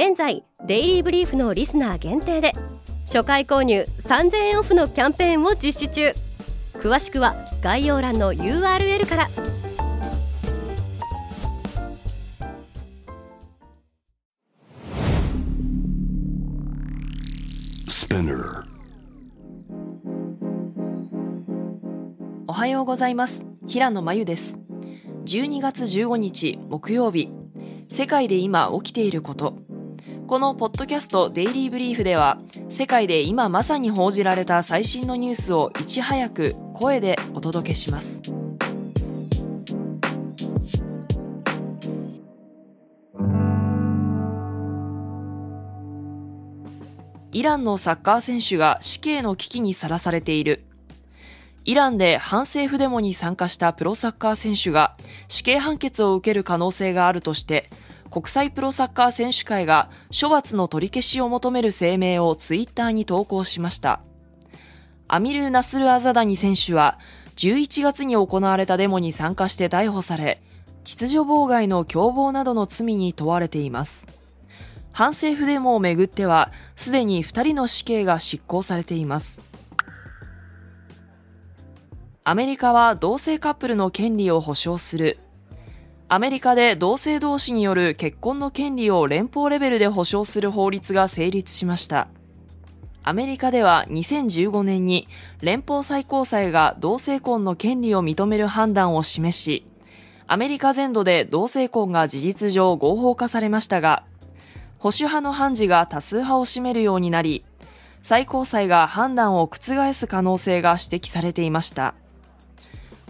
現在デイリーブリーフのリスナー限定で初回購入3000円オフのキャンペーンを実施中。詳しくは概要欄の URL から。おはようございます。平野真由です。12月15日木曜日。世界で今起きていることこのポッドキャストデイリーブリーフでは世界で今まさに報じられた最新のニュースをいち早く声でお届けします。イランのサッカー選手が死刑の危機にさらされている。イランで反政府デモに参加したプロサッカー選手が死刑判決を受ける可能性があるとして国際プロサッカー選手会が処罰の取り消しを求める声明をツイッターに投稿しました。アミル・ナスル・アザダニ選手は11月に行われたデモに参加して逮捕され、秩序妨害の共謀などの罪に問われています。反政府デモをめぐっては、すでに2人の死刑が執行されています。アメリカは同性カップルの権利を保障するアメリカで同性同士による結婚の権利を連邦レベルで保障する法律が成立しました。アメリカでは2015年に連邦最高裁が同性婚の権利を認める判断を示し、アメリカ全土で同性婚が事実上合法化されましたが、保守派の判事が多数派を占めるようになり、最高裁が判断を覆す可能性が指摘されていました。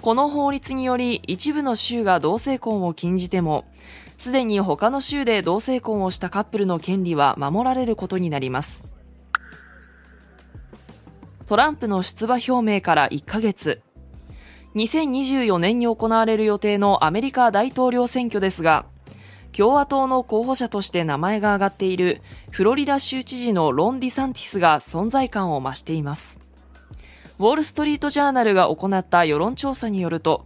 この法律により一部の州が同性婚を禁じても、すでに他の州で同性婚をしたカップルの権利は守られることになります。トランプの出馬表明から1ヶ月。2024年に行われる予定のアメリカ大統領選挙ですが、共和党の候補者として名前が挙がっているフロリダ州知事のロン・ディサンティスが存在感を増しています。ウォール・ストリート・ジャーナルが行った世論調査によると、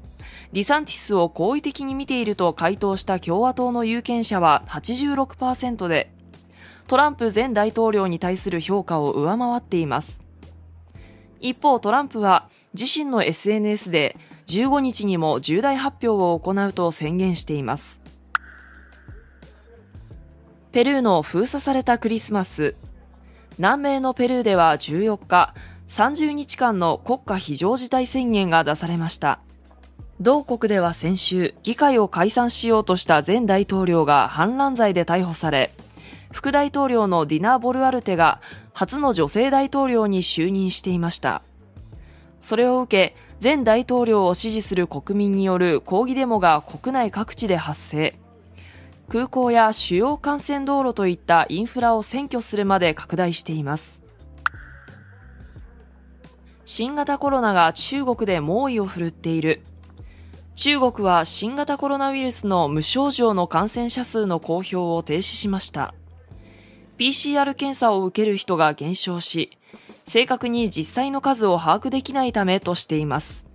ディサンティスを好意的に見ていると回答した共和党の有権者は86%で、トランプ前大統領に対する評価を上回っています。一方、トランプは自身の SNS で15日にも重大発表を行うと宣言しています。ペルーの封鎖されたクリスマス。南米のペルーでは14日、30日間の国家非常事態宣言が出されました。同国では先週、議会を解散しようとした前大統領が反乱罪で逮捕され、副大統領のディナ・ボルアルテが初の女性大統領に就任していました。それを受け、前大統領を支持する国民による抗議デモが国内各地で発生。空港や主要幹線道路といったインフラを占拠するまで拡大しています。新型コロナが中国で猛威を振るっている。中国は新型コロナウイルスの無症状の感染者数の公表を停止しました。PCR 検査を受ける人が減少し、正確に実際の数を把握できないためとしています。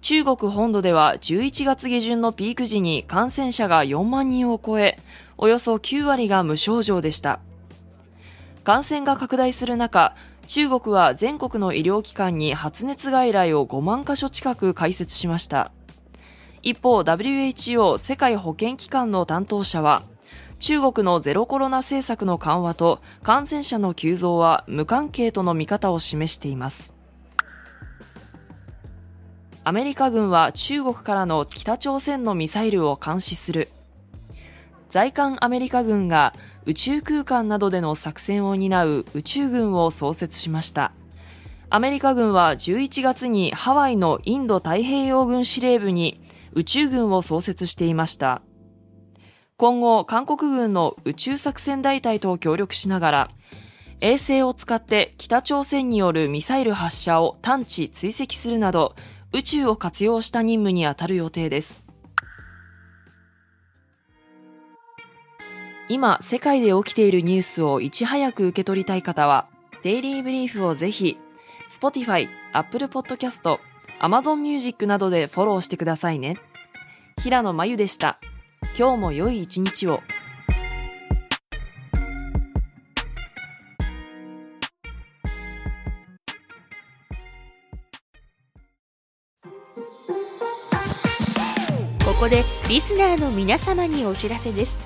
中国本土では11月下旬のピーク時に感染者が4万人を超え、およそ9割が無症状でした。感染が拡大する中、中国は全国の医療機関に発熱外来を5万箇所近く開設しました。一方、WHO 世界保健機関の担当者は、中国のゼロコロナ政策の緩和と感染者の急増は無関係との見方を示しています。アメリカ軍は中国からの北朝鮮のミサイルを監視する。在韓アメリカ軍が宇宙空間などでの作戦を担う宇宙軍を創設しました。アメリカ軍は11月にハワイのインド太平洋軍司令部に宇宙軍を創設していました。今後韓国軍の宇宙作戦大隊と協力しながら衛星を使って北朝鮮によるミサイル発射を探知追跡するなど宇宙を活用した任務に当たる予定です今世界で起きているニュースをいち早く受け取りたい方はデイリーブリーフをぜひ Spotify、Apple Podcast、Amazon Music などでフォローしてくださいね。平野真由でした。今日も良い一日を。ここでリスナーの皆様にお知らせです。